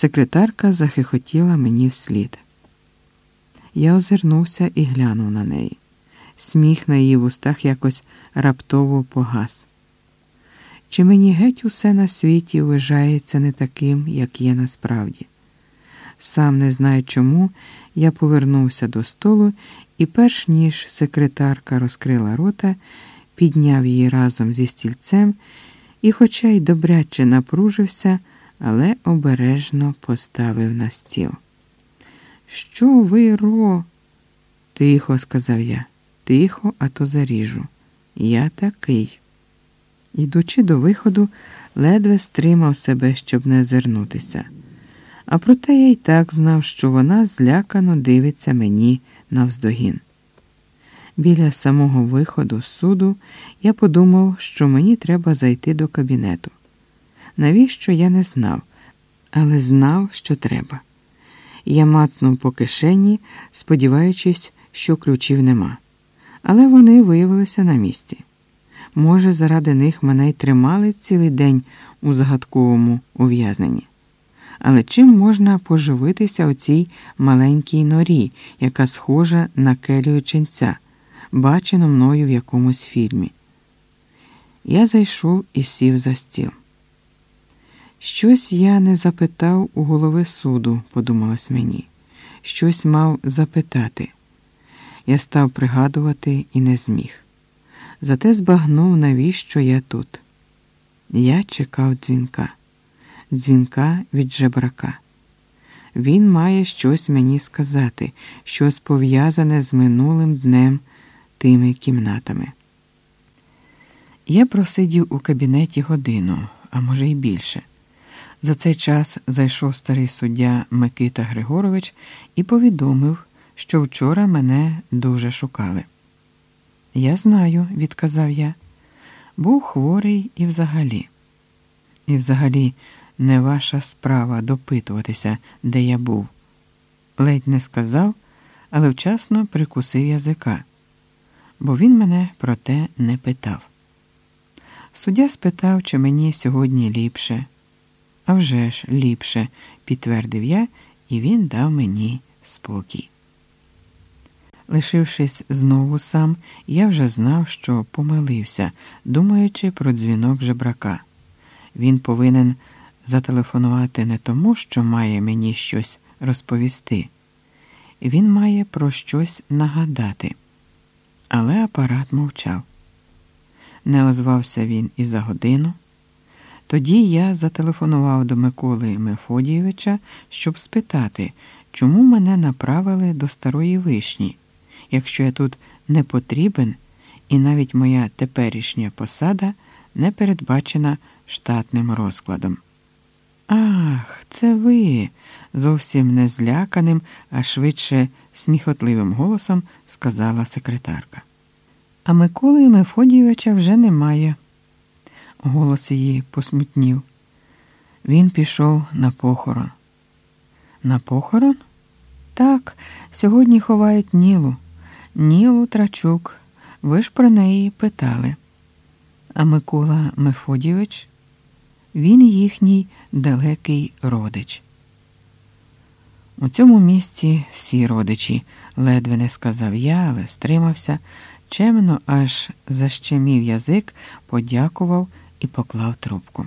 Секретарка захихотіла мені вслід. Я озирнувся і глянув на неї. Сміх на її вустах якось раптово погас. Чи мені геть усе на світі вважається не таким, як є насправді? Сам не знаю чому, я повернувся до столу і, перш ніж секретарка розкрила рота, підняв її разом зі стільцем і, хоча й добряче напружився, але обережно поставив на стіл. Що ви, ро? Тихо, сказав я, тихо, а то заріжу. Я такий. Ідучи до виходу, ледве стримав себе, щоб не озирнутися. А проте я й так знав, що вона злякано дивиться мені навздогін. Біля самого виходу з суду я подумав, що мені треба зайти до кабінету. Навіщо я не знав, але знав, що треба. Я мацнув по кишені, сподіваючись, що ключів нема. Але вони виявилися на місці. Може, заради них мене й тримали цілий день у загадковому ув'язненні. Але чим можна поживитися у цій маленькій норі, яка схожа на келію ченця, бачено мною в якомусь фільмі? Я зайшов і сів за стіл. Щось я не запитав у голови суду, подумалось мені. Щось мав запитати. Я став пригадувати і не зміг. Зате збагнув, навіщо я тут. Я чекав дзвінка, дзвінка від жебрака. Він має щось мені сказати, щось пов'язане з минулим днем тими кімнатами. Я просидів у кабінеті годину, а може й більше. За цей час зайшов старий суддя Микита Григорович і повідомив, що вчора мене дуже шукали. Я знаю, відказав я. Був хворий і взагалі. І взагалі не ваша справа допитуватися, де я був. Ледь не сказав, але вчасно прикусив язика, бо він мене про те не питав. Суддя спитав, чи мені сьогодні ліпше. «А вже ж, ліпше, підтвердив я, і він дав мені спокій. Лишившись знову сам, я вже знав, що помилився, думаючи про дзвінок жебрака. Він повинен зателефонувати не тому, що має мені щось розповісти, він має про щось нагадати. Але апарат мовчав. Не озвався він і за годину. Тоді я зателефонував до Миколи Мефодійовича, щоб спитати, чому мене направили до старої вишні якщо я тут не потрібен, і навіть моя теперішня посада не передбачена штатним розкладом. Ах, це ви, зовсім не зляканим, а швидше сміхотливим голосом сказала секретарка. А Миколи Мефодійовича вже немає. Голос її посмутнів. Він пішов на похорон. На похорон? Так, сьогодні ховають Нілу. Нілу Трачук, ви ж про неї питали. А Микола Мефодійович, він їхній далекий родич. У цьому місці всі родичі, ледве не сказав я, але стримався, чемно аж защемів язик, подякував і поклав трубку.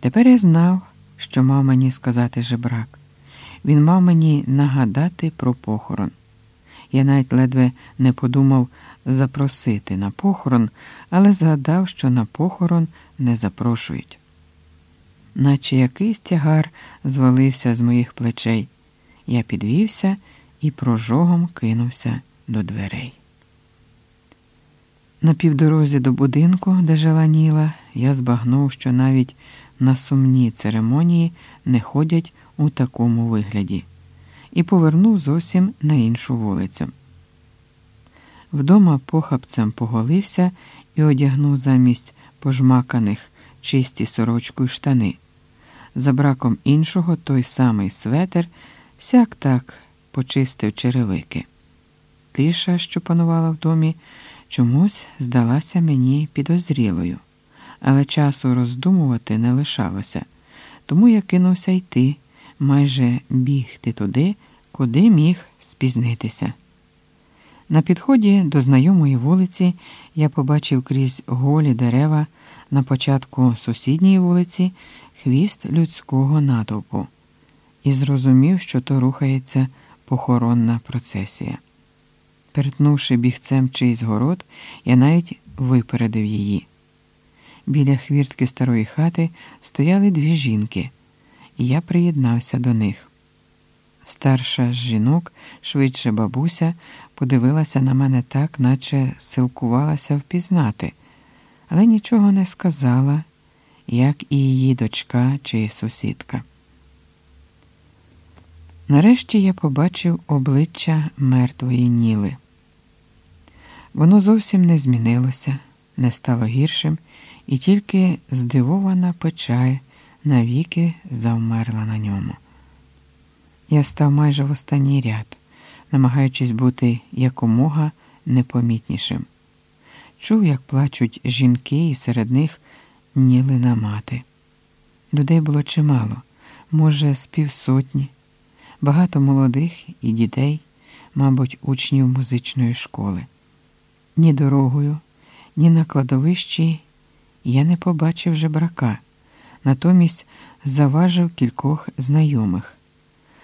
Тепер я знав, що мав мені сказати жебрак. Він мав мені нагадати про похорон. Я навіть ледве не подумав запросити на похорон, але згадав, що на похорон не запрошують. Наче якийсь тягар звалився з моїх плечей. Я підвівся і прожогом кинувся до дверей. На півдорозі до будинку, де жила Ніла, я збагнув, що навіть на сумні церемонії не ходять у такому вигляді і повернув зовсім на іншу вулицю. Вдома похапцем поголився і одягнув замість пожмаканих чисті сорочку й штани. За браком іншого той самий светер сяк так почистив черевики. Тиша, що панувала в домі, чомусь здалася мені підозрілою, але часу роздумувати не лишалося, тому я кинувся йти майже бігти туди, куди міг спізнитися. На підході до знайомої вулиці я побачив крізь голі дерева на початку сусідньої вулиці хвіст людського натовпу і зрозумів, що то рухається похоронна процесія. Перетнувши бігцем чийсь город, я навіть випередив її. Біля хвіртки старої хати стояли дві жінки, і я приєднався до них. Старша з жінок, швидше бабуся, подивилася на мене так, наче силкувалася впізнати, але нічого не сказала, як і її дочка чи сусідка. Нарешті я побачив обличчя мертвої Ніли. Воно зовсім не змінилося, не стало гіршим, і тільки здивована печаль навіки завмерла на ньому. Я став майже в останній ряд, намагаючись бути якомога непомітнішим. Чув, як плачуть жінки, і серед них Нілина мати. Людей було чимало, може, з півсотні, багато молодих і дітей, мабуть, учнів музичної школи. Ні дорогою, ні на кладовищі я не побачив жебрака, натомість заважив кількох знайомих.